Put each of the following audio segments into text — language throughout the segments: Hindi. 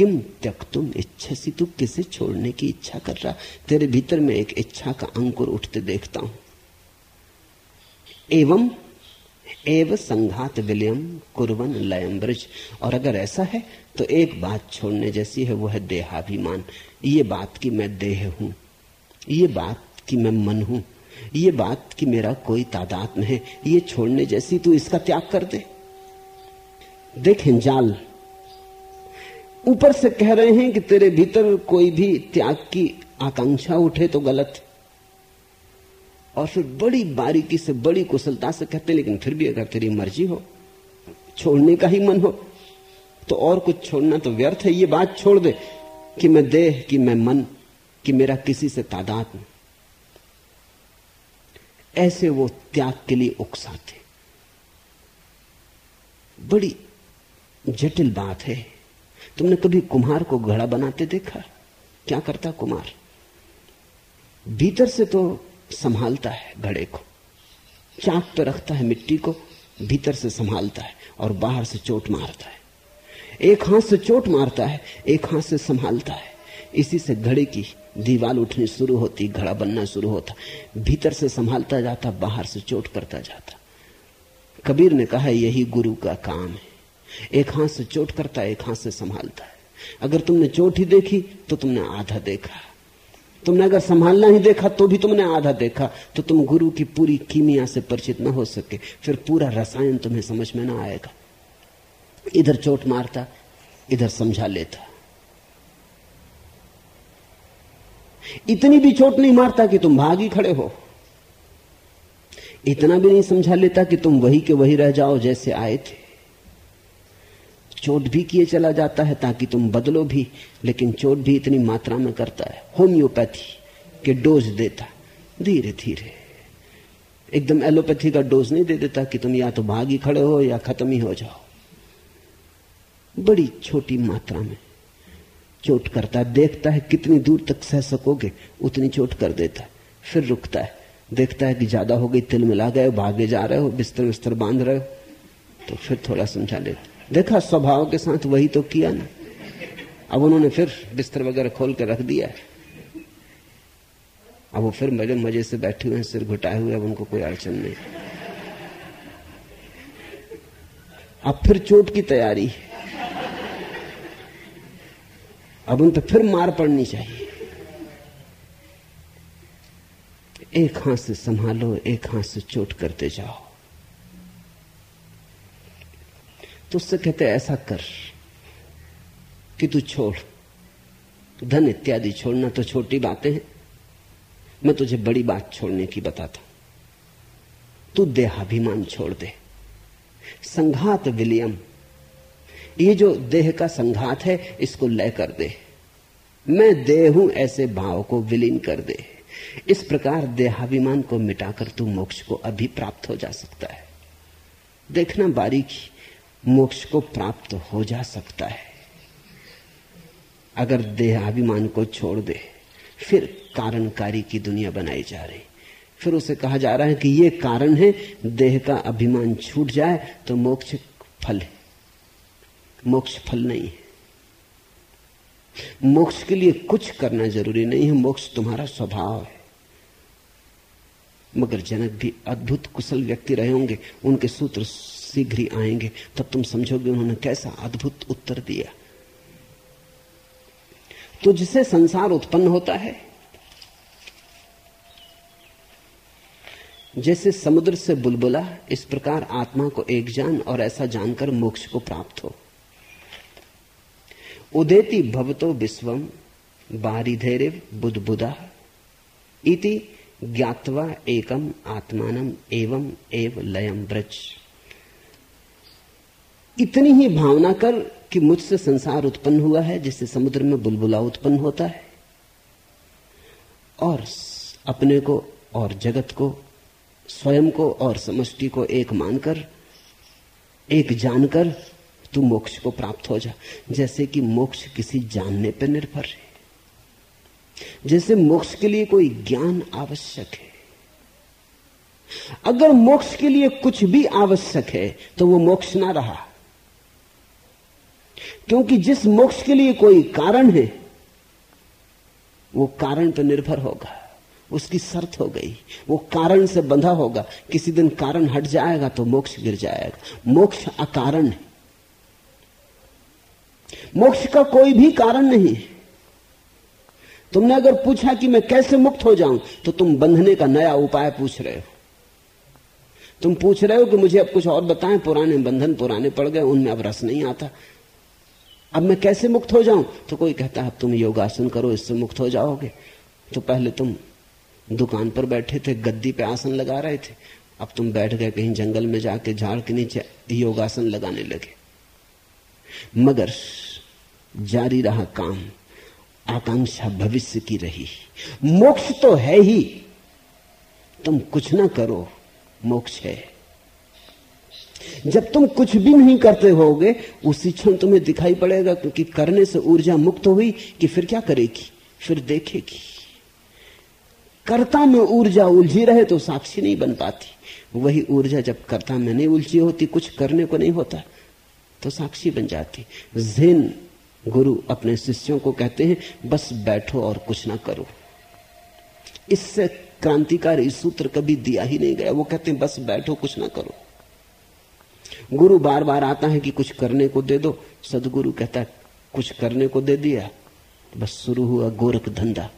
किम त्यक तुम इच्छा सी तू किसे छोड़ने की इच्छा कर रहा? तेरे भीतर में एक इच्छा का अंकुर उठते देखता हूँ। एवं, एव संघात विलियम कुरवन लयम ब्रज। और अगर ऐसा है तो एक बात छोड़ने जैसी है वो है देहाभिमान। ये बात कि मैं देह हूँ, ये बात कि मैं मन हूँ, ये बात कि मेरा कोई तादाद में है ये छोड़ने जैसी तू इसका त्याग कर दे। देखें जाल ऊपर से कह रहे हैं कि तेरे भीतर कोई भी त्याग की आकांक्षा उठे तो गलत। और फिर बड़ी बारीकी से, बड़ी कुशलता से कहते लेकिन फिर भी अगर तेरी मर्ज़ी हो, छोड़ने का ही मन हो तो और कुछ छोड़ना तो व्यर्थ है। ये बात छोड़ दे कि मैं देह, कि मैं मन, कि मेरा किसी से तादाद नहीं ऐसे वो त्याग के लिए उकसाते। बड़ी जटिल बात है। तुमने कभी कुम्हार को घड़ा बनाते देखा? क्या करता कुमार? भीतर से तो संभालता है घड़े को। चाक पे रखता है मिट्टी को, भीतर से संभालता है और बाहर से चोट मारता है। एक हाथ से चोट मारता है, एक हाथ से संभालता है। इसी से घड़े की दीवार उठनी शुरू होती, घड़ा बनना शुरू होता। भीतर से संभालता जाता, बाहर से चोट करता जाता। कबीर ने कहा, यही गुरु का काम है। एक हाथ से चोट करता है, एक हाथ से संभालता है। अगर तुमने चोट ही देखी तो तुमने आधा देखा। तुमने अगर संभालना ही देखा तो भी तुमने आधा देखा। तो तुम गुरु की पूरी कीमिया से परिचित ना हो सके, फिर पूरा रसायन तुम्हें समझ में ना आएगा। इधर चोट मारता, इधर समझा लेता। इतनी भी चोट नहीं मारता कि तुम भागी खड़े हो। इतना भी नहीं समझा लेता कि तुम वही के वही रह जाओ जैसे आए थे। चोट भी किए चला जाता है ताकि तुम बदलो भी, लेकिन चोट भी इतनी मात्रा में करता है। होम्योपैथी के डोज देता धीरे धीरे एकदम एलोपैथी का डोज नहीं दे देता कि तुम या तो भाग ही खड़े हो या खत्म ही हो जाओ। बड़ी छोटी मात्रा में चोट करता है देखता है कितनी दूर तक सह सकोगे, उतनी चोट कर देता है। फिर रुकता है, देखता है कि ज़्यादा हो गई तिल मिला गए, भागे जा रहे हो बिस्तर बिस्तर बाँध रहे हो तो फिर थोड़ा समझा लेता देखा स्वभाव के साथ वही तो किया ना। अब उन्होंने फिर बिस्तर वगैरह खोल कर रख दिया। अब वो फिर मज़े मज़े से बैठे हुए हैं, सिर घुटाए हुए, अब उनको कोई अड़चन नहीं। अब फिर चोट की तैयारी। अब उन पर फिर मार पड़नी चाहिए। एक हाथ से संभालो, एक हाथ से चोट करते जाओ। तो उससे कहते ऐसा कर कि तू छोड़। धन इत्यादि छोड़ना तो छोटी बातें हैं। मैं तुझे बड़ी बात छोड़ने की बताता तू देहाभिमान छोड़ दे। संघात विलियम। ये जो देह का संघात है, इसको लय कर दे। मैं देह हूँ ऐसे भाव को विलीन कर दे। इस प्रकार देहाभिमान को मिटाकर तू मोक्ष को अभी प्राप्त हो जा सकता है। देखना बारीकी। मोक्ष को प्राप्त हो जा सकता है। अगर देहाभिमान को छोड़ दे, फिर कारणकारी की दुनिया बनाई जा रही। फिर उसे कहा जा रहा है कि ये कारण है, देह का अभिमान छूट जाए तो मोक्ष फल है। मोक्ष फल नहीं है। मोक्ष के लिए कुछ करना ज़रूरी नहीं है, मोक्ष तुम्हारा स्वभाव है। मगर जनक भी अद्भुत कुशल व्यक्ति रहे होंगे, उनके सूत्र शीघ्र ही आएँगे। तब तुम समझोगे उन्होंने कैसा अद्भुत उत्तर दिया। तो जिसे संसार उत्पन्न होता है, जैसे समुद्र से बुलबुला, इस प्रकार आत्मा को एक जान और ऐसा जानकर मोक्ष को प्राप्त हो। उदेति भवतो विश्वम बारिधेरिव बुदबुदा इति ज्ञातवा एकम आत्मानम एवं एव लयम ब्रज इतनी ही भावना कर कि मुझसे संसार उत्पन्न हुआ है, जिससे समुद्र में बुलबुला उत्पन्न होता है। और अपने को, और जगत को, स्वयं को, और समष्टि को एक मानकर, एक जानकर तू मोक्ष को प्राप्त हो जा। जैसे कि मोक्ष किसी जानने पर निर्भर है। जैसे मोक्ष के लिए कोई ज्ञान आवश्यक है। अगर मोक्ष के लिए कुछ भी आवश्यक है तो वो मोक्ष ना रहा। क्योंकि जिस मोक्ष के लिए कोई कारण है, वो कारण पर निर्भर होगा। उसकी शर्त हो गई। वो कारण से बंधा होगा। किसी दिन कारण हट जाएगा तो मोक्ष गिर जाएगा। मोक्ष अकारण है। मोक्ष का कोई भी कारण नहीं तुमने अगर पूछा कि मैं कैसे मुक्त हो जाऊँ तो तुम बंधने का नया उपाय पूछ रहे हो। तुम पूछ रहे हो कि मुझे अब कुछ और बताएँ, पुराने बंधन पुराने पड़ गए, उनमें अब रस नहीं आता। अब मैं कैसे मुक्त हो जाऊँ? तो कोई कहता है अब तुम योगासन करो, इससे मुक्त हो जाओगे। तो पहले तुम दुकान पर बैठे थे, गद्दी पे आसन लगा रहे थे। अब तुम बैठ गए, कहीं जंगल में जाके झाड़ के नीचे योगासन लगाने लगे। मगर जारी रहा काम, आकांक्षा भविष्य की रही। मोक्ष तो है ही। तुम कुछ ना करो, मोक्ष है। जब तुम कुछ भी नहीं करते होगे, उसी क्षण तुम्हें दिखाई पड़ेगा, क्योंकि करने से ऊर्जा मुक्त हुई कि फिर क्या करेगी? फिर देखेगी। कर्ता में ऊर्जा उलझी रहे तो साक्षी नहीं बन पाती। वही ऊर्जा जब कर्ता में नहीं उलझी होती, कुछ करने को नहीं होता तो साक्षी बन जाती। जैन गुरु अपने शिष्यों को कहते हैं, बस बैठो और कुछ ना करो। इससे क्रांतिकारी सूत्र कभी दिया ही नहीं गया। वो कहते हैं, बस बैठो, कुछ ना करो। गुरु बार बार आता है कि कुछ करने को दे दो। सदगुरु कहता है, कुछ करने को दे दिया। बस शुरू हुआ गोरख धंधा।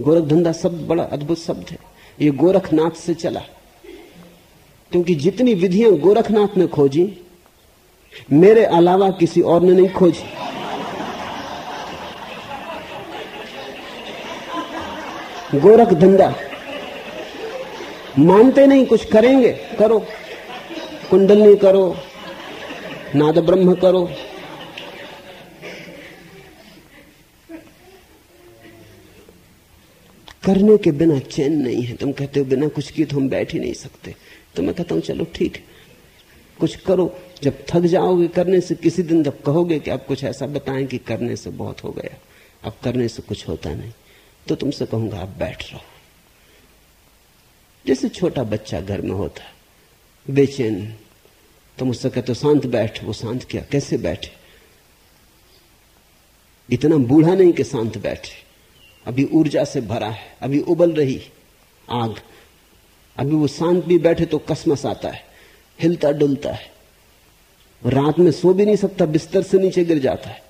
गोरख धंधा शब्द बड़ा अद्भुत शब्द है। ये गोरखनाथ से चला। क्योंकि जितनी विधियाँ गोरखनाथ ने खोजी, मेरे अलावा किसी और ने नहीं खोजी। गोरख धंधा। मानते नहीं कुछ करेंगे, करो। कुंडलनी करो, नाद ब्रह्म करो। करने के बिना चैन नहीं है। तुम कहते हो बिना कुछ किए तो हम बैठ ही नहीं सकते। तो मैं कहता हूँ, चलो ठीक है। कुछ करो। जब थक जाओगे करने से, किसी दिन जब कहोगे कि आप कुछ ऐसा बताएँ कि करने से बहुत हो गया। अब करने से कुछ होता नहीं। तो तुमसे कहूँगा, आप बैठ रहो। जैसे छोटा बच्चा घर में होता बेचैन तो मुझसे कहते शांत बैठ, वो शांत क्या, कैसे बैठे? इतना बूढ़ा नहीं कि शांत बैठे। अभी ऊर्जा से भरा है, अभी उबल रही आग। अभी वो शांत भी बैठे तो कसमस आता है, हिलता डुलता है। रात में सो भी नहीं सकता, बिस्तर से नीचे गिर जाता है।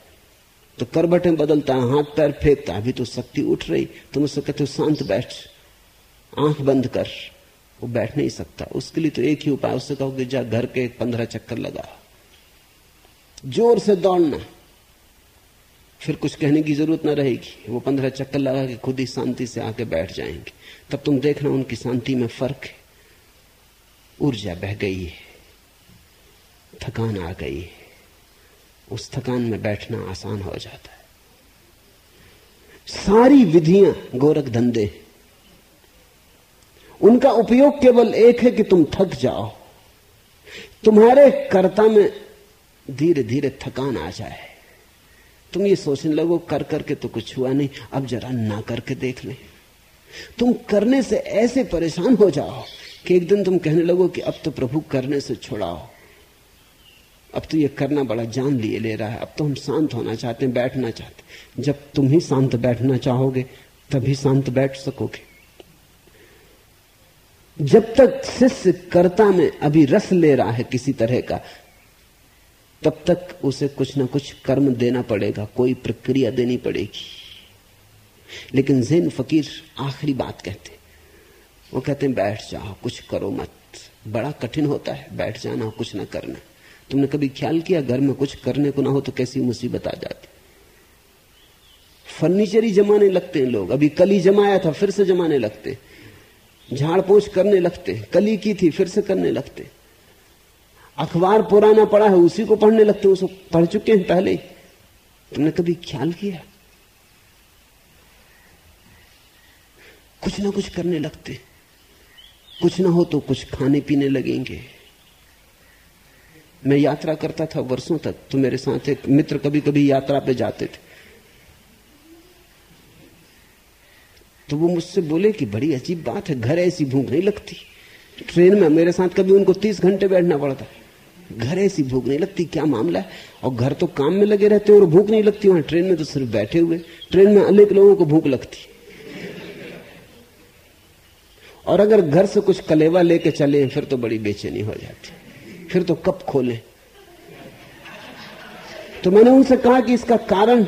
तो करबटें बदलता है, हाथ पैर फेंकता है, अभी तो शक्ति उठ रही। तुम उससे कहते हो शांत बैठ, आँख बंद कर। वो बैठ नहीं सकता। उसके लिए तो एक ही उपाय, उससे कहो कि जा घर के पंद्रह चक्कर लगा। ज़ोर से दौड़ना। फिर कुछ कहने की ज़रूरत ना रहेगी। वो पंद्रह चक्कर लगा के खुद ही शांति से आके बैठ जाएँगे। तब तुम देखना उनकी शांति में फ़र्क है। ऊर्जा बह गई है। थकान आ गई है। उस थकान में बैठना आसान हो जाता है। सारी विधियाँ गोरख धंधे उनका उपयोग केवल एक है कि तुम थक जाओ। तुम्हारे कर्ता में धीरे धीरे थकान आ जाए। तुम ये सोचने लगो, कर करके तो कुछ हुआ नहीं, अब जरा ना करके देख ले। तुम करने से ऐसे परेशान हो जाओ कि एक दिन तुम कहने लगो कि अब तो प्रभु करने से छुड़ाओ। अब तो ये करना बड़ा जान लिए ले रहा है। अब तो हम शांत होना चाहते हैं, बैठना चाहते जब तुम ही शांत बैठना चाहोगे, तभी शांत बैठ सकोगे। जब तक शिष्य कर्ता में अभी रस ले रहा है किसी तरह का, तब तक उसे कुछ ना कुछ कर्म देना पड़ेगा, कोई प्रक्रिया देनी पड़ेगी। लेकिन जैन फकीर आखिरी बात कहते वो कहते हैं, बैठ जाओ, कुछ करो मत। बड़ा कठिन होता है, बैठ जाना, कुछ ना करना। तुमने कभी ख्याल किया, घर में कुछ करने को ना हो तो कैसी मुसीबत आ जाती? फर्नीचर ही जमाने लगते हैं लोग। अभी कल ही जमाया था, फिर से जमाने लगते झाड़ पोछ करने लगते, कली की थी, फिर से करने लगते। अखबार पुराना पड़ा है, उसी को पढ़ने लगते उसको पढ़ चुके हैं पहले तुमने कभी ख्याल किया? कुछ ना कुछ करने लगते। कुछ ना हो तो कुछ खाने पीने लगेंगे। मैं यात्रा करता था वर्षों तक तो मेरे साथ एक मित्र कभी कभी यात्रा पे जाते थे। तो वो मुझसे बोले कि बड़ी अजीब बात है, घर ऐसी भूख नहीं लगती। ट्रेन में मेरे साथ कभी उनको तीस घंटे बैठना पड़ता घर ऐसी भूख नहीं लगती, क्या मामला है? और घर तो काम में लगे रहते और भूख नहीं लगती, वहाँ ट्रेन में तो सिर्फ़ बैठे हुए। ट्रेन में अनेक लोगों को भूख लगती। और अगर घर से कुछ कलेवा लेके चले, फिर तो बड़ी बेचैनी हो जाती। फिर तो कब खोले। तो मैंने उनसे कहा कि इसका कारण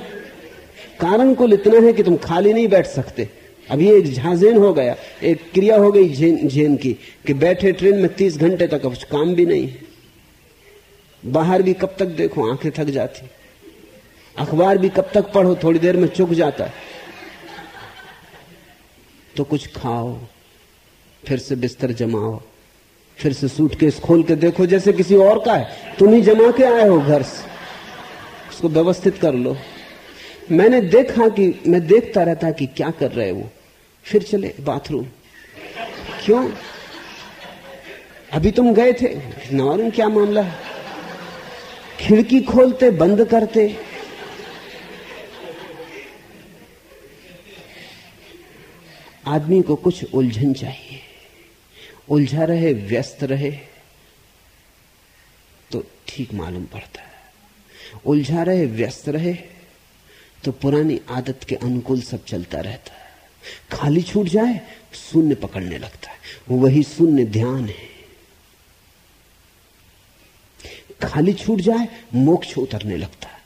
कारण कुल इतना है कि तुम खाली नहीं बैठ सकते। अब ये एक झांझेन हो गया, एक क्रिया हो गई झेन झेन की, कि बैठे ट्रेन में तीस घंटे तक अब काम भी नहीं बाहर भी कब तक देखो आँखें थक जाती। अखबार भी कब तक पढ़ो, थोड़ी देर में चुक जाता। है तो कुछ खाओ, फिर से बिस्तर जमाओ, फिर से सूटकेस खोल के देखो, जैसे किसी और का है। तुम ही जमा के आए हो घर से। उसको व्यवस्थित कर लो। मैंने देखा कि, मैं देखता रहता कि क्या कर रहे वो। फिर चले बाथरूम। क्यों? अभी तुम गए थे? मालूम क्या मामला है। खिड़की खोलते, बंद करते। आदमी को कुछ उलझन चाहिए। उलझा रहे, व्यस्त रहे तो ठीक मालूम पड़ता है। उलझा रहे, व्यस्त रहे तो पुरानी आदत के अनुकूल सब चलता रहता है। खाली छूट जाए, शून्य पकड़ने लगता है। वही शून्य ध्यान है। खाली छूट जाए, मोक्ष उतरने लगता है।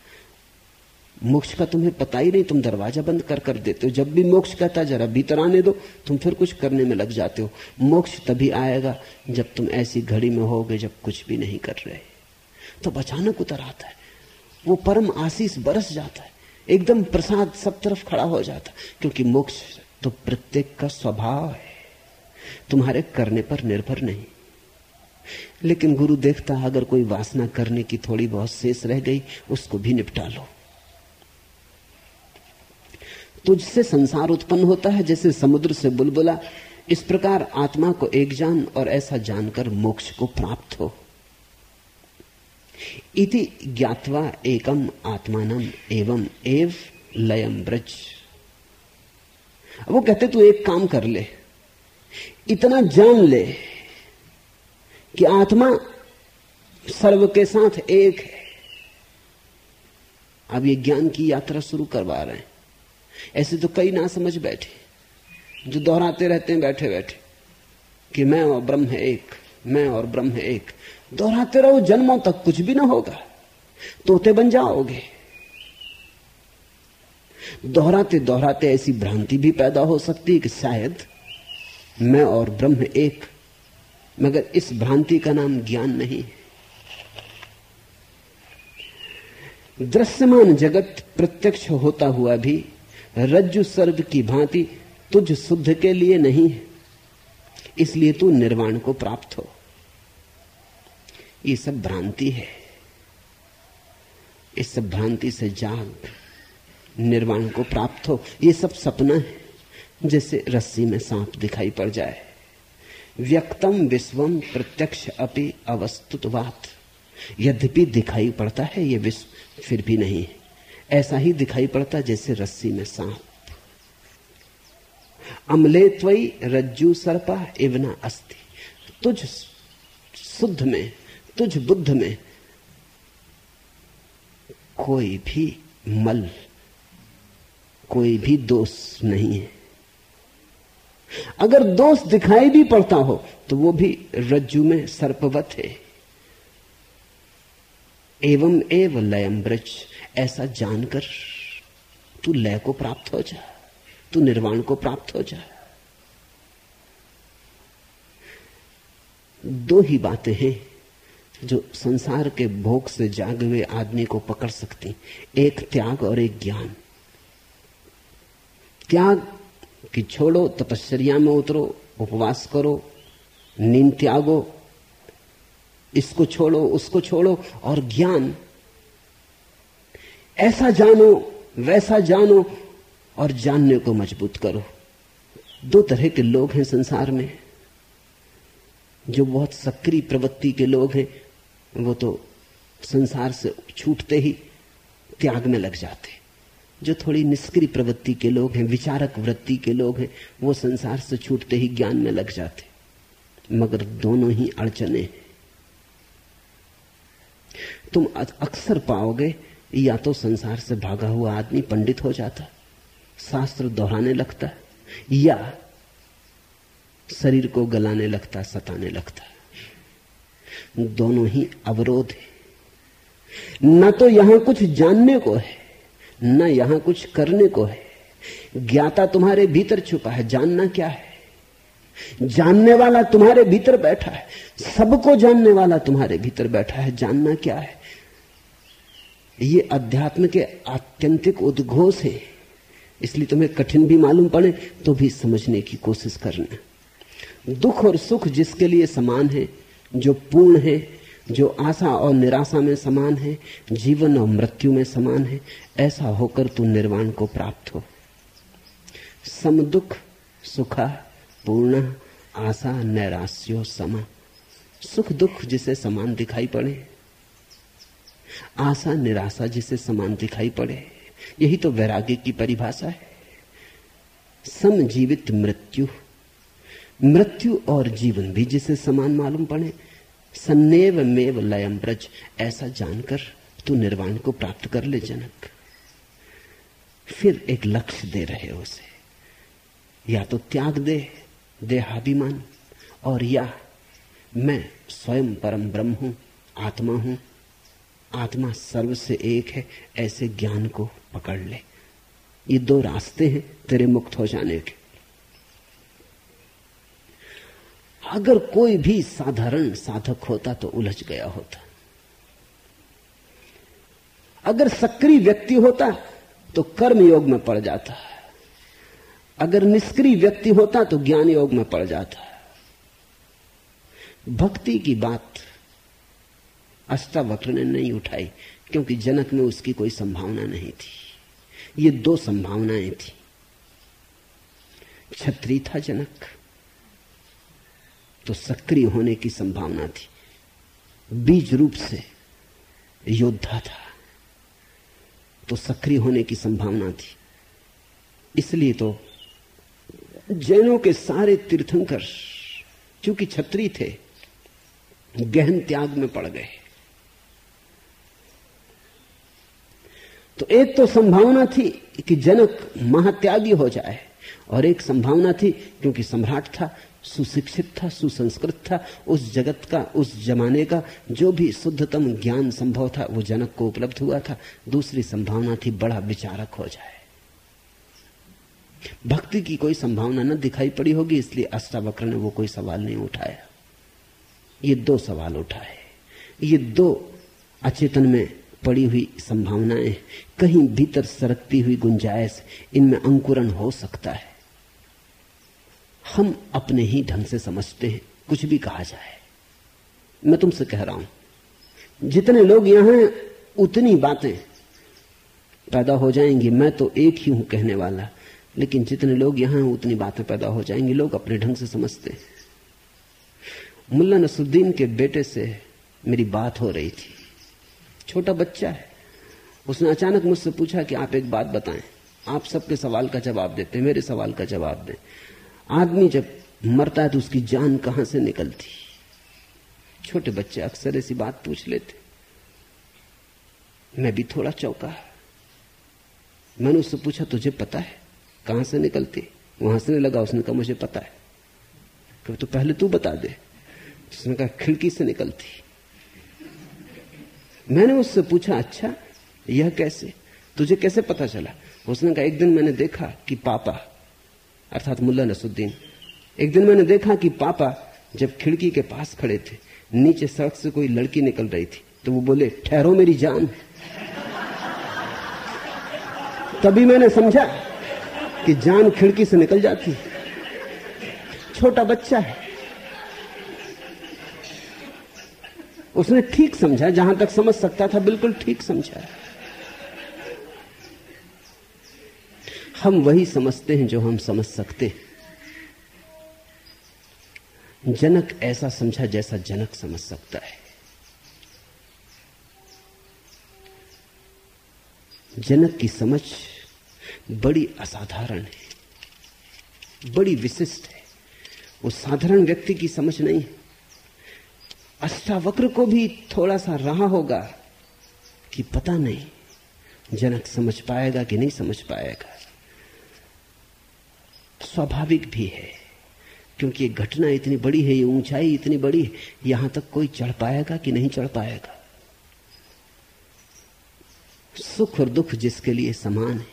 मोक्ष का तुम्हें पता ही नहीं, तुम दरवाज़ा बंद कर कर देते हो। जब भी मोक्ष कहता जरा भीतर आने दो, तुम फिर कुछ करने में लग जाते हो। मोक्ष तभी आएगा जब तुम ऐसी घड़ी में होगे, जब कुछ भी नहीं कर रहे। तो अचानक उतर आता है। वो परम आशीष बरस जाता है। एकदम प्रसाद सब तरफ़ खड़ा हो जाता क्योंकि मोक्ष तो प्रत्येक का स्वभाव है। तुम्हारे करने पर निर्भर नहीं। लेकिन गुरु देखता है, अगर कोई वासना करने की थोड़ी बहुत शेष रह गई, उसको भी निपटा लो। तुझसे संसार उत्पन्न होता है, जैसे समुद्र से बुलबुला। इस प्रकार आत्मा को एक जान और ऐसा जानकर मोक्ष को प्राप्त हो। इति ज्ञातवा एकम आत्मानम एवं एव लयम ब्रज। वो कहते तू एक काम कर ले। इतना जान ले कि आत्मा सर्व के साथ एक है। अब ये ज्ञान की यात्रा शुरू करवा रहे हैं। ऐसे तो कई ना समझ बैठे, जो दोहराते रहते हैं बैठे बैठे कि मैं और ब्रह्म है एक, मैं और ब्रह्म है एक। दोहराते रहो, जन्मों तक कुछ भी ना होगा। तोते बन जाओगे। दोहराते दोहराते ऐसी भ्रांति भी पैदा हो सकती है कि शायद मैं और ब्रह्म एक, मगर इस भ्रांति का नाम ज्ञान नहीं दृश्यमान जगत प्रत्यक्ष होता हुआ भी रज्जु सर्व की भांति तुझ शुद्ध के लिए नहीं है। इसलिए तू निर्वाण को प्राप्त हो। ये सब भ्रांति है। इस सब भ्रांति से जाग। निर्वाण को प्राप्त हो। ये सब सपना है, जैसे रस्सी में सांप दिखाई पड़ जाए। व्यक्तम विश्वम प्रत्यक्ष अपि अवस्तुतवात। यद्यपि दिखाई पड़ता है ये विश्व, फिर भी नहीं है। ऐसा ही दिखाई पड़ता जैसे रस्सी में सांप। अमले त्वई रज्जु सर्पा इवना अस्थि तुझ शुद्ध में, तुझ बुद्ध में कोई भी मल कोई भी दोष नहीं है। अगर दोष दिखाई भी पड़ता हो तो वो भी रज्जु में सर्पवत है। एवं एव लयम ब्रज, ऐसा जानकर तू लय को प्राप्त हो जा, तू निर्वाण को प्राप्त हो जा। दो ही बातें हैं जो संसार के भोग से जागे हुए आदमी को पकड़ सकती एक त्याग और एक ज्ञान। त्याग कि छोड़ो, तपस्या में उतरो, उपवास करो, नींद त्यागो, इसको छोड़ो, उसको छोड़ो, और ज्ञान। ऐसा जानो, वैसा जानो, और जानने को मज़बूत करो। दो तरह के लोग हैं संसार में। जो बहुत सक्रिय प्रवृत्ति के लोग हैं, वो तो संसार से छूटते ही त्याग में लग जाते। जो थोड़ी निष्क्रिय प्रवृत्ति के लोग हैं, विचारक वृत्ति के लोग हैं, वो संसार से छूटते ही ज्ञान में लग जाते मगर दोनों ही अड़चने तुम अक्सर पाओगे, या तो संसार से भागा हुआ आदमी पंडित हो जाता, शास्त्र दोहराने लगता, या शरीर को गलाने लगता, सताने लगता। दोनों ही अवरोध है। न तो यहाँ कुछ जानने को है न यहाँ कुछ करने को है। ज्ञाता तुम्हारे भीतर छुपा है, जानना क्या है? जानने वाला तुम्हारे भीतर बैठा है, सबको जानने वाला तुम्हारे भीतर बैठा है, जानना क्या है? ये अध्यात्म के आत्यंतिक उद्घोष है। इसलिए तुम्हें कठिन भी मालूम पड़े तो भी समझने की कोशिश करना। दुख और सुख जिसके लिए समान है, जो पूर्ण है जो आशा और निराशा में समान है, जीवन और मृत्यु में समान है, ऐसा होकर तू निर्वाण को प्राप्त हो। सम दुख, सुखा, पूर्ण, आशा, नैराश्यो, समा। सुख दुख जिसे समान दिखाई पड़े, आशा, निराशा जिसे समान दिखाई पड़े, यही तो वैराग्य की परिभाषा है। समजीवित मृत्यु मृत्यु और जीवन भी जिसे समान मालूम पड़े सन्नेव मेव लयम ब्रज, ऐसा जानकर तू निर्वाण को प्राप्त कर ले जनक। फिर एक लक्ष्य दे रहे हो उसे। या तो त्याग दे, देहाभिमान, और या मैं स्वयं परम ब्रह्म हूँ, आत्मा हूँ। आत्मा सर्व से एक है, ऐसे ज्ञान को पकड़ ले। ये दो रास्ते हैं तेरे मुक्त हो जाने के। अगर कोई भी साधारण साधक होता तो उलझ गया होता। अगर सक्रिय व्यक्ति होता तो कर्म योग में पड़ जाता अगर निष्क्रिय व्यक्ति होता तो ज्ञान योग में पड़ जाता भक्ति की बात अष्टावक्र ने नहीं उठाई, क्योंकि जनक में उसकी कोई संभावना नहीं थी। ये दो संभावनाएँ थी। छत्री था जनक। तो सक्रिय होने की संभावना थी। बीज रूप से योद्धा था। तो सक्रिय होने की संभावना थी। इसलिए तो जैनों के सारे तीर्थंकर क्योंकि छत्री थे, गहन त्याग में पड़ गए। तो एक तो संभावना थी कि जनक महात्यागी हो जाए, और एक संभावना थी क्योंकि सम्राट था सुशिक्षित था, सुसंस्कृत था, उस जगत का, उस जमाने का, जो भी शुद्धतम ज्ञान संभव था, वो जनक को उपलब्ध हुआ था। दूसरी संभावना थी, बड़ा विचारक हो जाए। भक्ति की कोई संभावना न दिखाई पड़ी होगी, इसलिए अष्टावक्र ने वो कोई सवाल नहीं उठाया। ये दो सवाल उठाए। ये दो अचेतन में पड़ी हुई संभावनाएँ, कहीं भीतर सरकती हुई गुंजाइश, इनमें अंकुरन हो सकता है। हम अपने ही ढंग से समझते हैं, कुछ भी कहा जाए। मैं तुमसे कह रहा हूँ, जितने लोग यहाँ हैं, उतनी बातें पैदा हो जाएँगी। मैं तो एक ही हूँ कहने वाला, लेकिन जितने लोग यहाँ हैं, उतनी बातें पैदा हो जाएँगी। लोग अपने ढंग से समझते हैं। मुल्ला नसुद्दीन के बेटे से मेरी बात हो रही थी। छोटा बच्चा है। उसने अचानक मुझसे पूछा कि आप एक बात बताएँ। आप सबके सवाल का जवाब देते मेरे सवाल का जवाब दें। आदमी जब मरता है तो उसकी जान कहाँ से निकलती? छोटे बच्चे अक्सर ऐसी बात पूछ लेते। मैं भी थोड़ा चौका। मैंने उससे पूछा, तुझे पता है कहाँ से निकलती? वो हंसने लगा? उसने कहा, मुझे पता है। कि तो पहले तू बता दे उसने कहा, खिड़की से निकलती? मैंने उससे पूछा अच्छा यह कैसे? तुझे कैसे पता चला? उसने कहा, एक दिन मैंने देखा कि पापा अर्थात मुल्ला नसुद्दीन एक दिन मैंने देखा कि पापा जब खिड़की के पास खड़े थे, नीचे सड़क से कोई लड़की निकल रही थी तो वो बोले, ठहरो मेरी जान। तभी मैंने समझा कि जान खिड़की से निकल जाती छोटा बच्चा है। उसने ठीक समझा, जहाँ तक समझ सकता था, बिल्कुल ठीक समझा। हम वही समझते हैं जो हम समझ सकते हैं। जनक ऐसा समझा जैसा जनक समझ सकता है। जनक की समझ बड़ी असाधारण है, बड़ी विशिष्ट है। वो साधारण व्यक्ति की समझ नहीं है। अष्टावक्र को भी थोड़ा सा रहा होगा कि पता नहीं जनक समझ पाएगा कि नहीं समझ पाएगा। स्वाभाविक भी है, क्योंकि ये घटना इतनी बड़ी है, ये ऊंचाई इतनी बड़ी है, यहाँ तक कोई चढ़ पाएगा कि नहीं चढ़ पाएगा? सुख और दुख जिसके लिए समान है।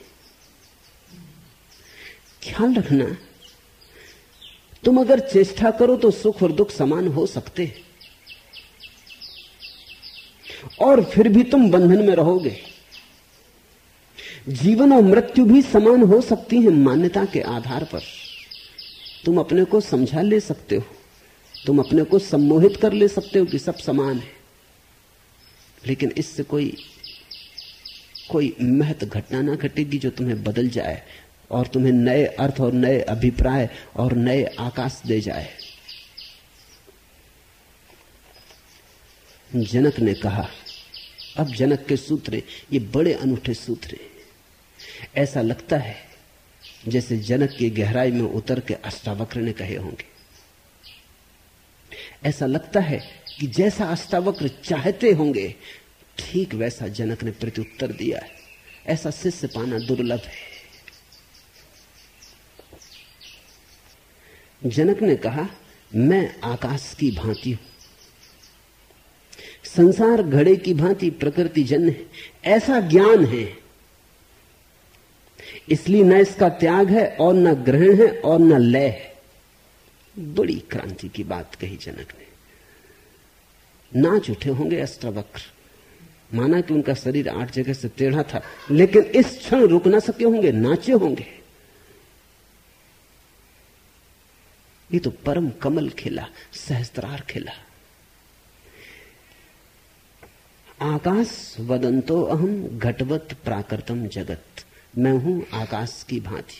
ख्याल रखना, तुम अगर चेष्टा करो तो सुख और दुख समान हो सकते हैं। और फिर भी तुम बंधन में रहोगे। जीवन और मृत्यु भी समान हो सकती है मान्यता के आधार पर। तुम अपने को समझा ले सकते हो। तुम अपने को सम्मोहित कर ले सकते हो कि सब समान है। लेकिन इससे कोई कोई महत्व घटना ना घटेगी जो तुम्हें बदल जाए और तुम्हें नए अर्थ और नए अभिप्राय और नए आकाश दे जाए। जनक ने कहा, अब जनक के सूत्र, ये बड़े अनूठे सूत्र ऐसा लगता है जैसे जनक की गहराई में उतर के अष्टावक्र ने कहे होंगे। ऐसा लगता है कि जैसा अष्टावक्र चाहते होंगे, ठीक वैसा जनक ने प्रत्युत्तर दिया है। ऐसा शिष्य पाना दुर्लभ है। जनक ने कहा, मैं आकाश की भांति हूँ। संसार घड़े की भांति प्रकृति जन्य ऐसा ज्ञान है इसलिए न इसका त्याग है और न ग्रहण है और न लय है। बड़ी क्रांति की बात कही जनक ने। नाच उठे होंगे अस्त्रवक्र। माना कि उनका शरीर आठ जगह से टेढ़ा था, लेकिन इस क्षण रुक ना सके होंगे, नाचे होंगे। ये तो परम कमल खिला, सहस्त्रार खिला। आकाश वदंतो अहम घटवत प्राकृतम जगत। मैं हूँ आकाश की भांति।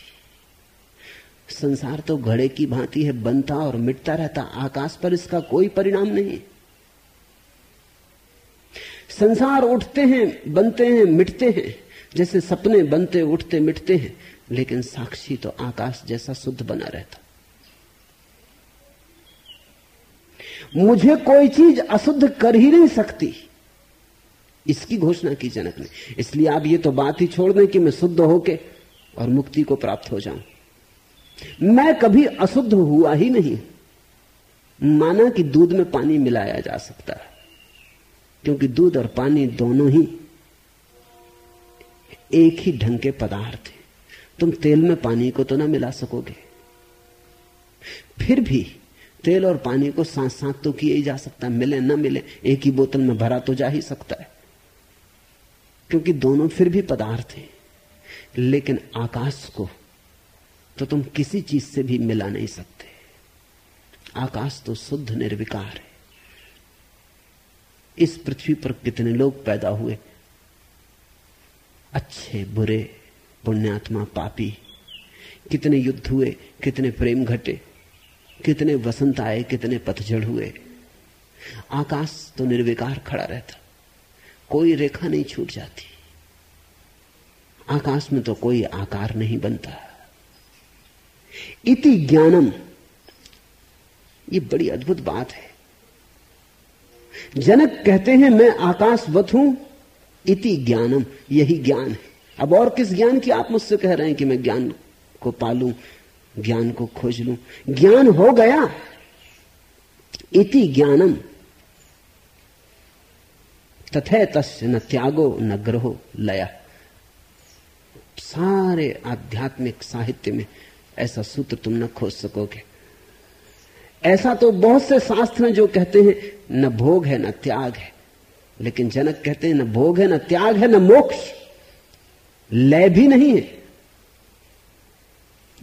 संसार तो घड़े की भांति है, बनता और मिटता रहता। आकाश पर इसका कोई परिणाम नहीं। संसार उठते हैं, बनते हैं, मिटते हैं। जैसे सपने बनते, उठते, मिटते हैं। लेकिन साक्षी तो आकाश जैसा शुद्ध बना रहता। मुझे कोई चीज़ अशुद्ध कर ही नहीं सकती। इसकी घोषणा की जनक ने। इसलिए आप ये तो बात ही छोड़ दें कि मैं शुद्ध होके और मुक्ति को प्राप्त हो जाऊँ। मैं कभी अशुद्ध हुआ ही नहीं। माना कि दूध में पानी मिलाया जा सकता है, क्योंकि दूध और पानी दोनों ही एक ही ढंग के पदार्थ हैं। तुम तेल में पानी को तो ना मिला सकोगे। फिर भी तेल और पानी को साथ साथ तो किया ही जा सकता है। मिले, ना मिले, एक ही बोतल में भरा तो जा ही सकता है। क्योंकि दोनों फिर भी पदार्थ हैं। लेकिन आकाश को तो तुम किसी चीज़ से भी मिला नहीं सकते। आकाश तो शुद्ध निर्विकार है। इस पृथ्वी पर कितने लोग पैदा हुए? अच्छे, बुरे, पुण्यात्मा, पापी। कितने युद्ध हुए, कितने प्रेम घटे, कितने वसंत आए, कितने पतझड़ हुए। आकाश तो निर्विकार खड़ा रहता। कोई रेखा नहीं छूट जाती। आकाश में तो कोई आकार नहीं बनता। इति ज्ञानम। ये बड़ी अद्भुत बात है। जनक कहते हैं, मैं आकाशवत हूँ, इति ज्ञानम, यही ज्ञान है। अब और किस ज्ञान की आप मुझसे कह रहे हैं कि मैं ज्ञान को पालू, ज्ञान को खोज लू? ज्ञान हो गया। इति ज्ञानम। तथे तस् न त्यागो, न ग्रहो लया। सारे आध्यात्मिक साहित्य में ऐसा सूत्र तुम न खोज सकोगे। ऐसा तो बहुत से शास्त्र हैं जो कहते हैं, न भोग है, न त्याग है। लेकिन जनक कहते हैं, न भोग है, न त्याग है, न मोक्ष। लय भी नहीं है।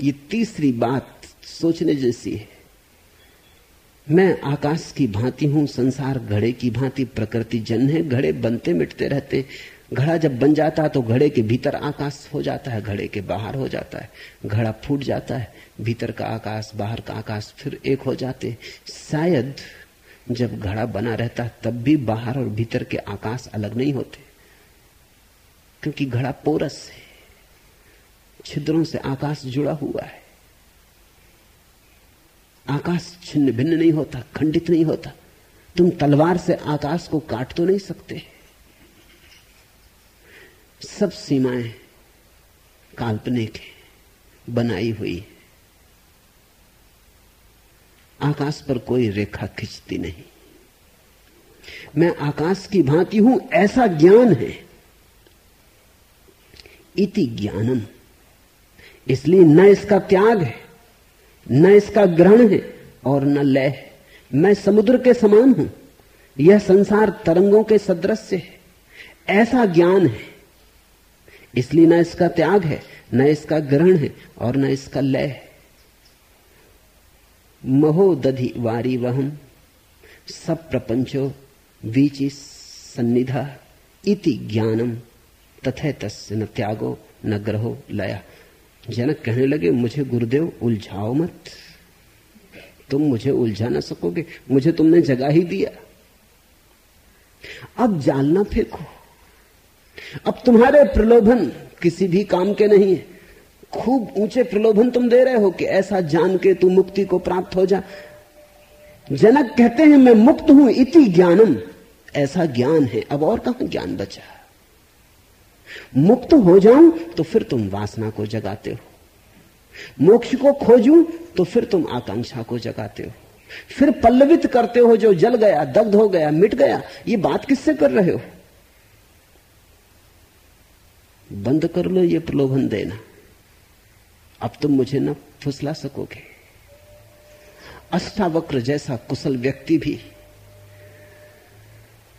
ये तीसरी बात सोचने जैसी है। मैं आकाश की भांति हूँ, संसार घड़े की भांति, प्रकृति जन है, घड़े बनते मिटते रहते। घड़ा जब बन जाता है तो घड़े के भीतर आकाश हो जाता है, घड़े के बाहर हो जाता है। घड़ा फूट जाता है, भीतर का आकाश, बाहर का आकाश फिर एक हो जाते। शायद जब घड़ा बना रहता है तब भी बाहर और भीतर के आकाश अलग नहीं होते। क्योंकि घड़ा पोरस है। छिद्रों से आकाश जुड़ा हुआ है। आकाश छिन्न भिन्न नहीं होता, खंडित नहीं होता। तुम तलवार से आकाश को काट तो नहीं सकते। सब सीमाएँ काल्पनिक है, बनाई हुई है। आकाश पर कोई रेखा खिंचती नहीं। मैं आकाश की भांति हूँ, ऐसा ज्ञान है। इति ज्ञानम, इसलिए न इसका त्याग है। न इसका ग्रहण है और न लय है। मैं समुद्र के समान हूँ। यह संसार तरंगों के सदृश है। ऐसा ज्ञान है। इसलिए न इसका त्याग है, न इसका ग्रहण है और न इसका लय है। महो दधि वारी वहम, सब प्रपंचो बीची सन्निधा, इति ज्ञानम तथे तस् न त्यागो न ग्रहो लया। जनक कहने लगे, मुझे गुरुदेव उलझाओ मत। तुम मुझे उलझा ना सकोगे, मुझे तुमने जगा ही दिया। अब जाल ना फेंको। अब तुम्हारे प्रलोभन किसी भी काम के नहीं है। खूब ऊँचे प्रलोभन तुम दे रहे हो कि ऐसा जान के तू मुक्ति को प्राप्त हो जा। जनक कहते हैं, मैं मुक्त हूँ, इति ज्ञानम। ऐसा ज्ञान है। अब और कहाँ ज्ञान बचा? मुक्त हो जाऊँ तो फिर तुम वासना को जगाते हो। मोक्ष को खोजूं तो फिर तुम आकांक्षा को जगाते हो। फिर पल्लवित करते हो जो जल गया, दग्ध हो गया, मिट गया, ये बात किससे कर रहे हो? बंद कर लो ये प्रलोभन देना। अब तुम मुझे ना फुसला सकोगे। अष्टावक्र जैसा कुशल व्यक्ति भी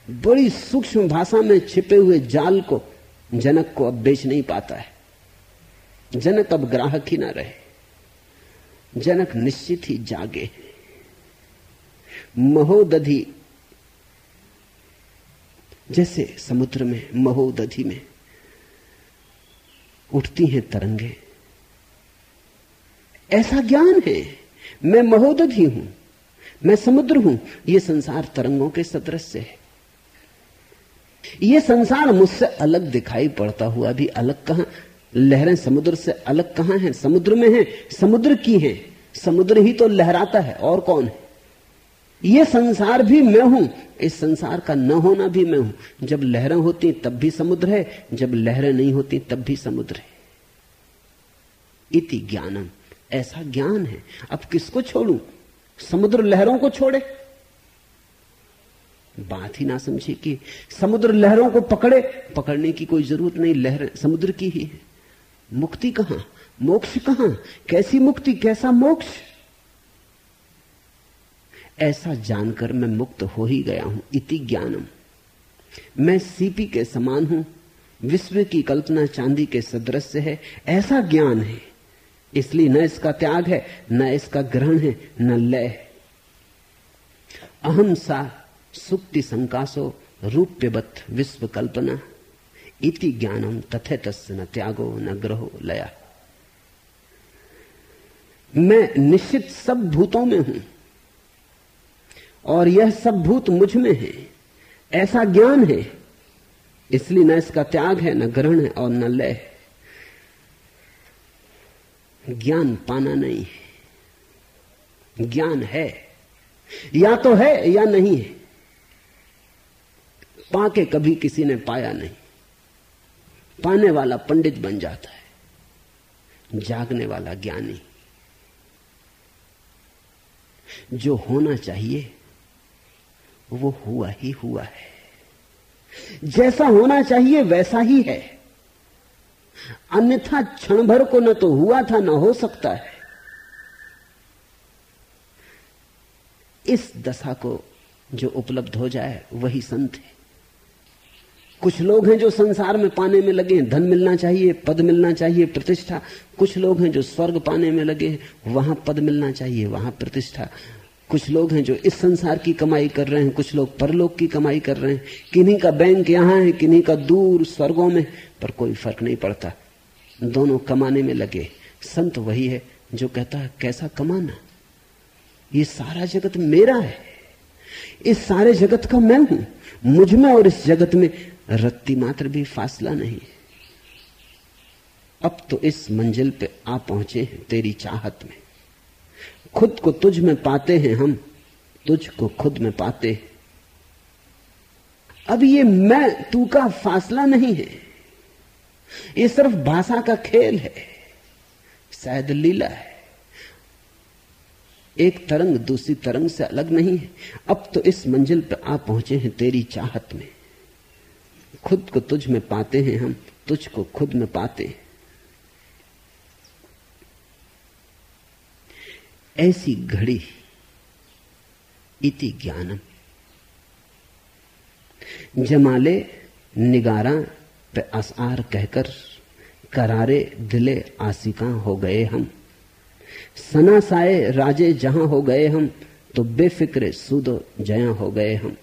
बड़ी सूक्ष्म भाषा में छिपे हुए जाल को जनक को अब बेच नहीं पाता है। जनक अब ग्राहक ही ना रहे। जनक निश्चित ही जागे। महोदधि, जैसे समुद्र में, महोदधि में उठती हैं तरंगे। ऐसा ज्ञान है, मैं महोदधि हूँ, मैं समुद्र हूँ यह संसार तरंगों के सदृश्य है। यह संसार मुझसे अलग दिखाई पड़ता हुआ भी अलग कहाँ? लहरें समुद्र से अलग कहाँ हैं? समुद्र में हैं, समुद्र की हैं। समुद्र ही तो लहराता है, और कौन है? यह संसार भी मैं हूँ, इस संसार का न होना भी मैं हूँ। जब लहरें होती, तब भी समुद्र है, जब लहरें नहीं होती, तब भी समुद्र है। इति ज्ञानम। ऐसा ज्ञान है। अब किसको छोड़ू? समुद्र लहरों को छोड़े। बात ही ना समझे कि समुद्र लहरों को पकड़े, पकड़ने की कोई ज़रूरत नहीं, लहर समुद्र की ही है। मुक्ति कहाँ? मोक्ष कहाँ? कैसी मुक्ति, कैसा मोक्ष? ऐसा जानकर मैं मुक्त हो ही गया हूँ, इति ज्ञानम। मैं सीपी के समान हूँ, विश्व की कल्पना चांदी के सदृश्य है, ऐसा ज्ञान है। इसलिए न इसका त्याग है, न इसका ग्रहण है, न लय अहम सा सुक्ति संकासो रूप्यवत विश्व कल्पना इति ज्ञानम तथे तस् न त्यागो न ग्रहो लया। मैं निश्चित सब भूतों में हूँ, और यह सब भूत मुझमें है। ऐसा ज्ञान है, इसलिए न इसका त्याग है, न ग्रहण है और न लय है। ज्ञान पाना नहीं है। ज्ञान है, या तो है या नहीं है। पाके कभी किसी ने पाया नहीं। पाने वाला पंडित बन जाता है। जागने वाला ज्ञानी। जो होना चाहिए, वो हुआ ही हुआ है। जैसा होना चाहिए, वैसा ही है। अन्यथा क्षण भर को न तो हुआ था, न हो सकता है। इस दशा को जो उपलब्ध हो जाए, वही संत है। कुछ लोग हैं जो संसार में पाने में लगे हैं। धन मिलना चाहिए, पद मिलना चाहिए, प्रतिष्ठा। कुछ लोग हैं जो स्वर्ग पाने में लगे हैं। वहाँ पद मिलना चाहिए, वहाँ प्रतिष्ठा। कुछ लोग हैं जो इस संसार की कमाई कर रहे हैं। कुछ लोग परलोक की कमाई कर रहे हैं। किन्हीं का बैंक यहाँ है, किन्हीं का दूर स्वर्गों में, पर कोई फ़र्क नहीं पड़ता। दोनों कमाने में लगे। संत वही है जो कहता है, कैसा कमाना? ये सारा जगत मेरा है। इस सारे जगत का मैं हूँ। मुझमें और इस जगत में रत्ती मात्र भी फासला नहीं। अब तो इस मंजिल पे आ पहुँचे हैं तेरी चाहत में। खुद को तुझ में पाते हैं हम, तुझ को खुद में पाते हैं। अब ये मैं, तू का फासला नहीं है। ये सिर्फ़ भाषा का खेल है। शायद लीला है। एक तरंग दूसरी तरंग से अलग नहीं है। अब तो इस मंजिल पर आ पहुँचे हैं तेरी चाहत में। खुद को तुझ में पाते हैं हम, तुझ को खुद में पाते हैं। ऐसी घड़ी, इति ज्ञानम। जमाले, निगारा पे असार कहकर, करारे दिले आसिका हो गए हम। सनासाए राजे जहाँ हो गए हम तो बेफिक्रे सुदो जया हो गए हम।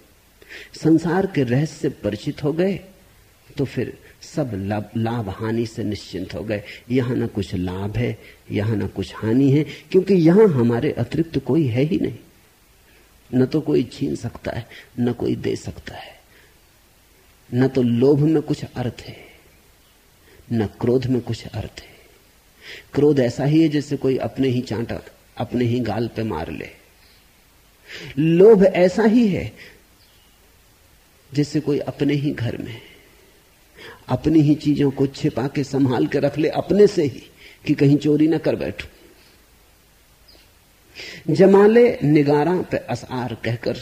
संसार के रहस्य से परिचित हो गए तो फिर सब लाभ लाभ हानि से निश्चिंत हो गए। यहाँ ना कुछ लाभ है, यहाँ ना कुछ हानि है, क्योंकि यहाँ हमारे अतिरिक्त कोई है ही नहीं। न तो कोई छीन सकता है, न कोई दे सकता है। न तो लोभ में कुछ अर्थ है, न क्रोध में कुछ अर्थ है। क्रोध ऐसा ही है जैसे कोई अपने ही चांटा, अपने ही गाल पे मार ले। लोभ ऐसा ही है जैसे कोई अपने ही घर में अपनी ही चीज़ों को छिपा के संभाल के रख ले अपने से ही कि कहीं चोरी ना कर बैठू। जमाले निगारा पे असार कहकर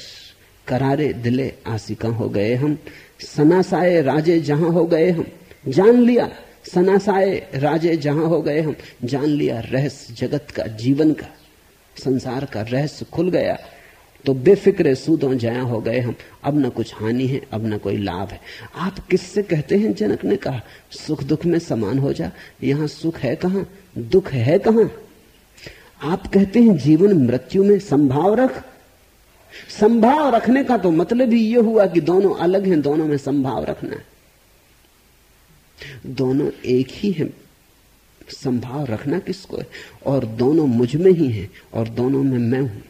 करारे दिले आसिका हो गए हम। सनासाए राजे जहाँ हो गए हम। जान लिया सनासाए राजे जहाँ हो गए हम। जान लिया रहस्य जगत का, जीवन का, संसार का रहस्य खुल गया। तो बेफिक्रे सूदों जया हो गए हम। अब न कुछ हानि है, अब न कोई लाभ है। आप किससे कहते हैं? जनक ने कहा, सुख दुख में समान हो जा। यहाँ सुख है कहाँ? दुख है कहाँ? आप कहते हैं, जीवन मृत्यु में संभाव रख। संभाव रखने का तो मतलब ही यह हुआ कि दोनों अलग हैं, दोनों में संभाव रखना है। दोनों एक ही है। संभाव रखना किसको है? और दोनों मुझमें ही है, और दोनों में मैं हूँ।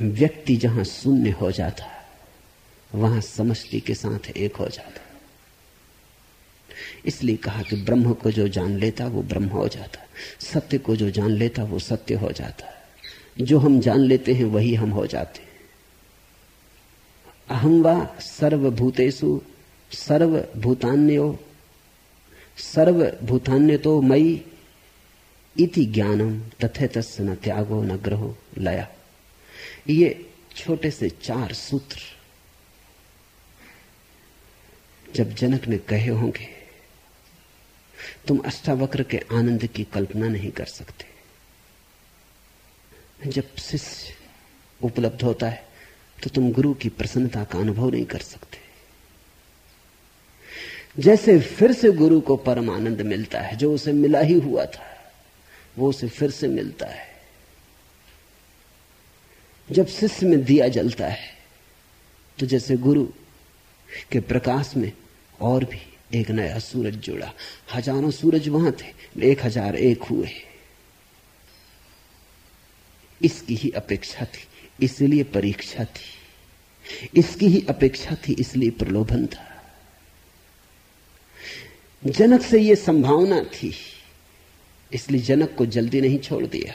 व्यक्ति जहाँ शून्य हो जाता वहाँ समष्टि के साथ एक हो जाता इसलिए कहा कि ब्रह्म को जो जान लेता, वो ब्रह्म हो जाता सत्य को जो जान लेता, वो सत्य हो जाता जो हम जान लेते हैं, वही हम हो जाते हैं। अहम व सर्वभूतेषु सर्वभूतान्यो सर्वभूतान्य तो मई इति ज्ञानम तथे तस् न त्यागो न ग्रहो लया। ये छोटे से चार सूत्र जब जनक ने कहे होंगे, तुम अष्टावक्र के आनंद की कल्पना नहीं कर सकते। जब शिष्य उपलब्ध होता है तो तुम गुरु की प्रसन्नता का अनुभव नहीं कर सकते। जैसे फिर से गुरु को परम आनंद मिलता है, जो उसे मिला ही हुआ था, वो उसे फिर से मिलता है। जब शिष्य में दिया जलता है तो जैसे गुरु के प्रकाश में और भी एक नया सूरज जुड़ा। हज़ारों सूरज वहाँ थे, एक हज़ार एक हुए। इसकी ही अपेक्षा थी, इसलिए परीक्षा थी। इसकी ही अपेक्षा थी, इसलिए प्रलोभन था। जनक से यह संभावना थी, इसलिए जनक को जल्दी नहीं छोड़ दिया।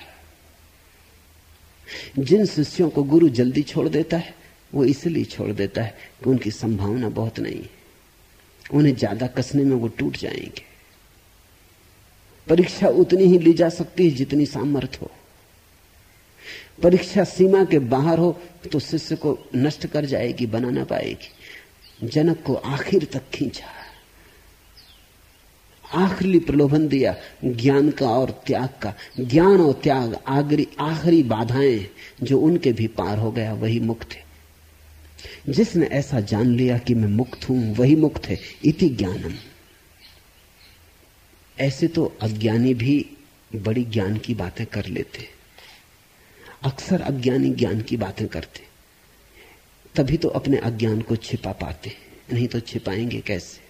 जिन शिष्यों को गुरु जल्दी छोड़ देता है, वो इसलिए छोड़ देता है कि उनकी संभावना बहुत नहीं है। उन्हें ज़्यादा कसने में वो टूट जाएँगे। परीक्षा उतनी ही ली जा सकती है जितनी सामर्थ हो। परीक्षा सीमा के बाहर हो तो शिष्य को नष्ट कर जाएगी, बना ना पाएगी। जनक को आखिर तक खींचा। आखिरी प्रलोभन दिया, ज्ञान का और त्याग का। ज्ञान और त्याग आखिरी आखिरी बाधाएँ जो उनके भी पार हो गया, वही मुक्त है। जिसने ऐसा जान लिया कि मैं मुक्त हूँ, वही मुक्त है, इति ज्ञानम। ऐसे तो अज्ञानी भी बड़ी ज्ञान की बातें कर लेते। अक्सर अज्ञानी ज्ञान की बातें करते। तभी तो अपने अज्ञान को छिपा पाते, नहीं तो छिपाएँगे कैसे?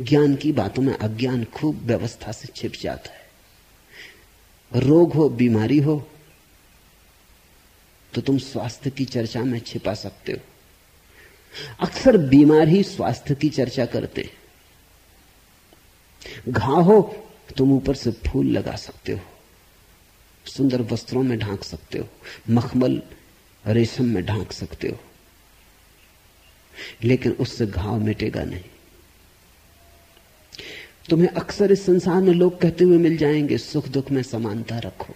ज्ञान की बातों में अज्ञान खूब व्यवस्था से छिप जाता है। रोग हो, बीमारी हो तो तुम स्वास्थ्य की चर्चा में छिपा सकते हो। अक्सर बीमार ही स्वास्थ्य की चर्चा करते घाव हो, तुम ऊपर से फूल लगा सकते हो। सुंदर वस्त्रों में ढांक सकते हो। मखमल, रेशम में ढांक सकते हो। लेकिन उससे घाव मिटेगा नहीं। तुम्हें अक्सर इस संसार में लोग कहते हुए मिल जाएँगे, सुख दुख में समानता रखो।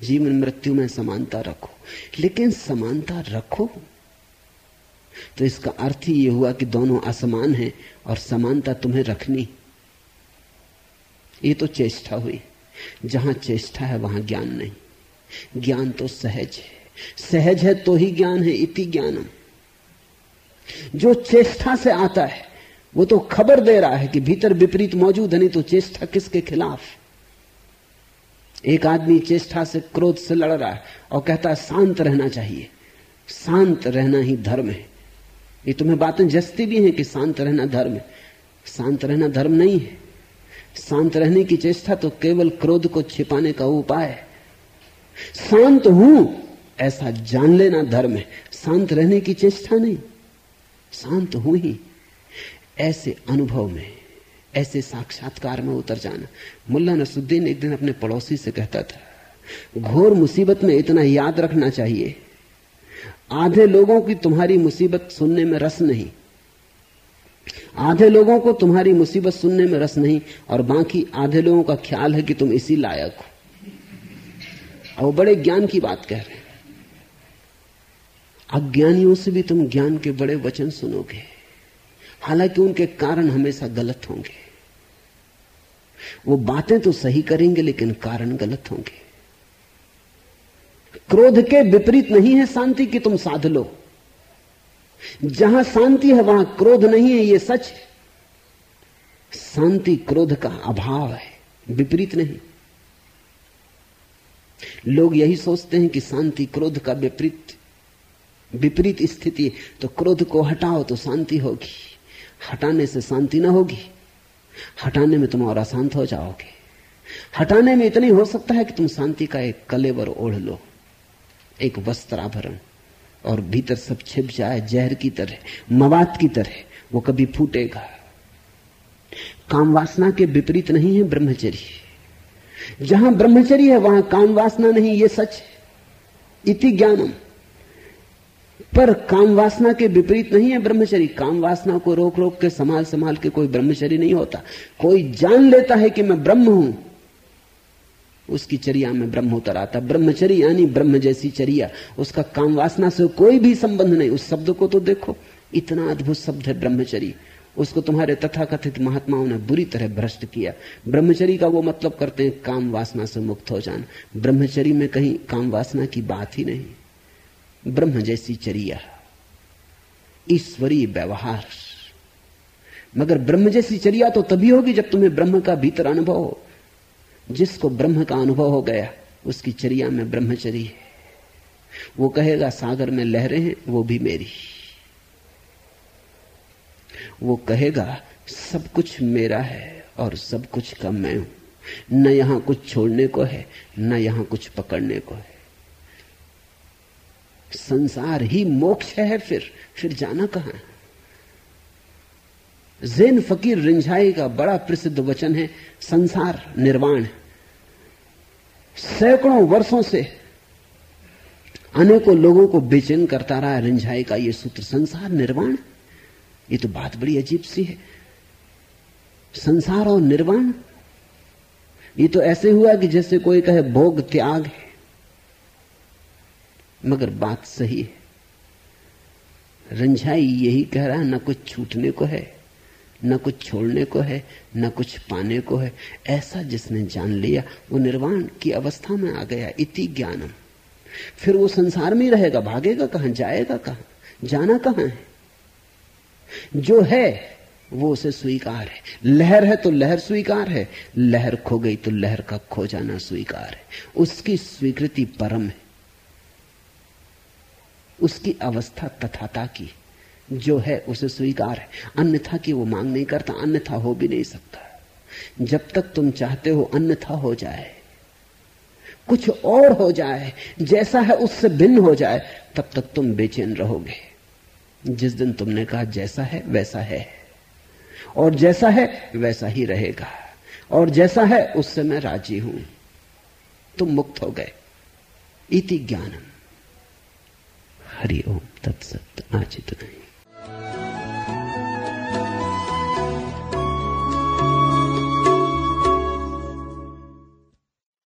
जीवन मृत्यु में समानता रखो। लेकिन समानता रखो? तो इसका अर्थ ही यह हुआ कि दोनों असमान हैं और समानता तुम्हें रखनी। ये तो चेष्टा हुई। जहाँ चेष्टा है, वहाँ ज्ञान नहीं। ज्ञान तो सहज है। सहज है तो ही ज्ञान है, इति ज्ञानम। जो चेष्टा से आता है वो तो खबर दे रहा है कि भीतर विपरीत मौजूद है, नहीं तो चेष्टा किसके खिलाफ? एक आदमी चेष्टा से क्रोध से लड़ रहा है और कहता है, शांत रहना चाहिए। शांत रहना ही धर्म है। ये तुम्हें बातें जस्ती भी हैं कि शांत रहना धर्म है। शांत रहना धर्म नहीं है। शांत रहने की चेष्टा तो केवल क्रोध को छिपाने का उपाय है। शांत हूँ, ऐसा जान लेना धर्म है। शांत रहने की चेष्टा नहीं। शांत हूँ ही। ऐसे अनुभव में, ऐसे साक्षात्कार में उतर जाना। मुल्ला नसुद्दीन एक दिन अपने पड़ोसी से कहता था, घोर मुसीबत में इतना याद रखना चाहिए। आधे लोगों की तुम्हारी मुसीबत सुनने में रस नहीं। आधे लोगों को तुम्हारी मुसीबत सुनने में रस नहीं, और बाकी आधे लोगों का ख्याल है कि तुम इसी लायक हो। और बड़े ज्ञान की बात कह रहे हैं। अज्ञानियों से भी तुम ज्ञान के बड़े वचन सुनोगे। हालाँकि उनके कारण हमेशा गलत होंगे। वो बातें तो सही करेंगे, लेकिन कारण गलत होंगे। क्रोध के विपरीत नहीं है शांति की तुम साध लो। जहाँ शांति है, वहाँ क्रोध नहीं है, ये सच शांति क्रोध का अभाव है, विपरीत नहीं। लोग यही सोचते हैं कि शांति क्रोध का विपरीत विपरीत स्थिति तो क्रोध को हटाओ तो शांति होगी। हटाने से शांति ना होगी। हटाने में तुम और अशांत हो जाओगे। हटाने में इतनी हो सकता है कि तुम शांति का एक कलेवर ओढ़ लो। एक वस्त्र आभरण और भीतर सब छिप जाए, जहर की तरह मवाद की तरह, वो कभी फूटेगा। काम वासना के विपरीत नहीं है ब्रह्मचर्य। जहाँ ब्रह्मचर्य है, वहाँ काम वासना नहीं, ये सच इति ज्ञानम। पर काम वासना के विपरीत नहीं है ब्रह्मचरी। काम वासना को रोक रोक के, संभाल संभाल के कोई ब्रह्मचरी नहीं होता। कोई जान लेता है कि मैं ब्रह्म हूँ, उसकी चर्या में ब्रह्म उतर आता ब्रह्मचरी यानी ब्रह्म जैसी चर्या। उसका काम वासना से कोई भी संबंध नहीं। उस शब्द को तो देखो। इतना अद्भुत शब्द है ब्रह्मचरी। उसको तुम्हारे तथाकथित महात्माओं ने बुरी तरह भ्रष्ट किया। ब्रह्मचरी का वो मतलब करते हैं काम वासना से मुक्त हो जाना। ब्रह्मचरी में कहीं काम वासना की बात ही नहीं। ब्रह्म जैसी चरिया, ईश्वरीय व्यवहार। मगर ब्रह्म जैसी चरिया तो तभी होगी जब तुम्हें ब्रह्म का भीतर अनुभव हो। जिसको ब्रह्म का अनुभव हो गया, उसकी चरिया में ब्रह्मचरी है। वो कहेगा, सागर में लहरें हैं, वो भी मेरी। वो कहेगा, सब कुछ मेरा है और सब कुछ का मैं हूँ। न यहाँ कुछ छोड़ने को है, न यहाँ कुछ पकड़ने को है। संसार ही मोक्ष है फिर फिर जाना कहाँ? जैन फकीर रिंझाई का बड़ा प्रसिद्ध वचन है, संसार निर्वाण। सैकड़ों वर्षों से अनेकों लोगों को बेचैन करता रहा रिंझाई का यह सूत्र, संसार निर्वाण। ये तो बात बड़ी अजीब सी है। संसार और निर्वाण, ये तो ऐसे हुआ कि जैसे कोई कहे, भोग त्याग है। मगर बात सही है। रंझाई यही कह रहा है न कुछ छूटने को है, न कुछ छोड़ने को है, न कुछ पाने को है। ऐसा जिसने जान लिया, वो निर्वाण की अवस्था में आ गया, इति ज्ञानम। फिर वो संसार में रहेगा, भागेगा कहाँ, जाएगा कहाँ, जाना कहाँ है? जो है, वो उसे स्वीकार है। लहर है तो लहर स्वीकार है, लहर खो गई तो लहर का खो जाना स्वीकार है। उसकी स्वीकृति परम है। उसकी अवस्था तथाता की। जो है उसे स्वीकार है। अन्यथा की वो मांग नहीं करता, अन्यथा हो भी नहीं सकता। जब तक तुम चाहते हो, अन्यथा हो जाए। कुछ और हो जाए, जैसा है उससे भिन्न हो जाए, तब तक तुम बेचैन रहोगे। जिस दिन तुमने कहा, जैसा है, वैसा है। और जैसा है, वैसा ही रहेगा। और जैसा है, उससे मैं राज़ी हूँ। तुम मुक्त हो गए। इति ज्ञानम। हरि ओम तत्सत आज इतना ही